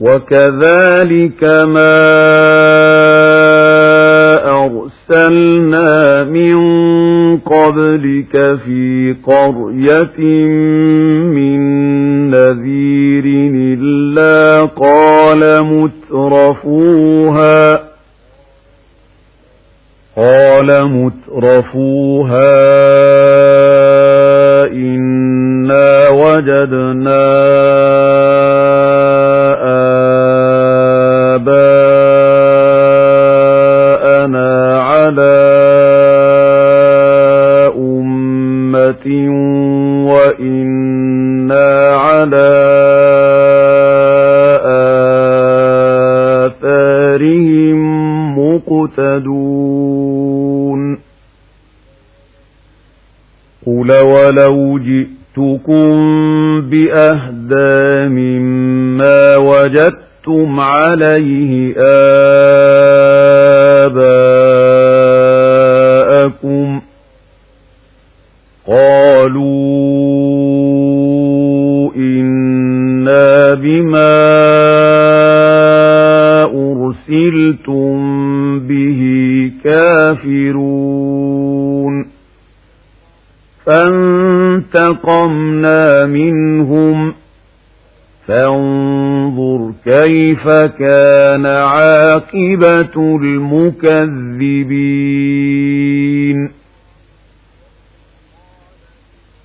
وكذلك ما أرسلنا من قبلك في قرية من نذير إلا قال مترفوها قال مترفوها إنا وجدنا مهتدون قل ولو جئتكم بأهدى مما وجدتم عليه آباءكم قالوا إنا بما أرسلتم كافرون فانتقمنا منهم فانظر كيف كان عاقبة المكذبين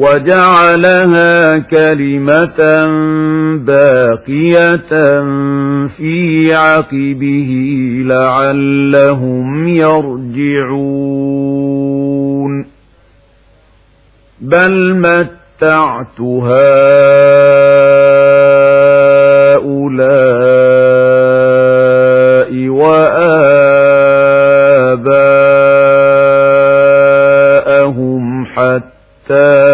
وجعلها كلمة باقية في عقبه لعلهم يرجعون. بل متعت هؤلاء وآباءهم حتى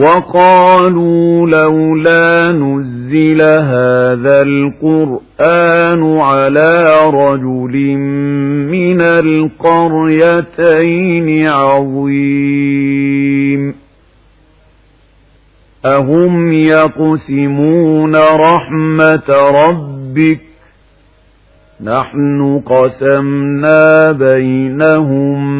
وقالوا لولا نزل هذا القرآن على رجل من القريتين عظيم. أهم يقسمون رحمة ربك؟ نحن قسمنا بينهم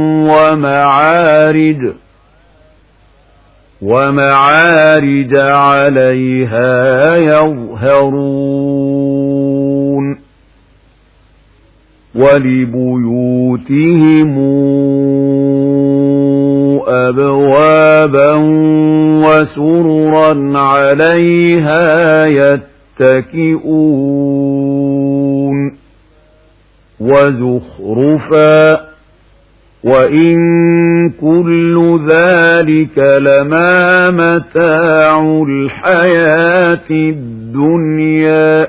ومعارج ومعارج عليها يظهرون. ولبيوتهم أبوابا وسررا عليها يتكئون. وزخرفا وإن كل ذلك لما متاع الحياة الدنيا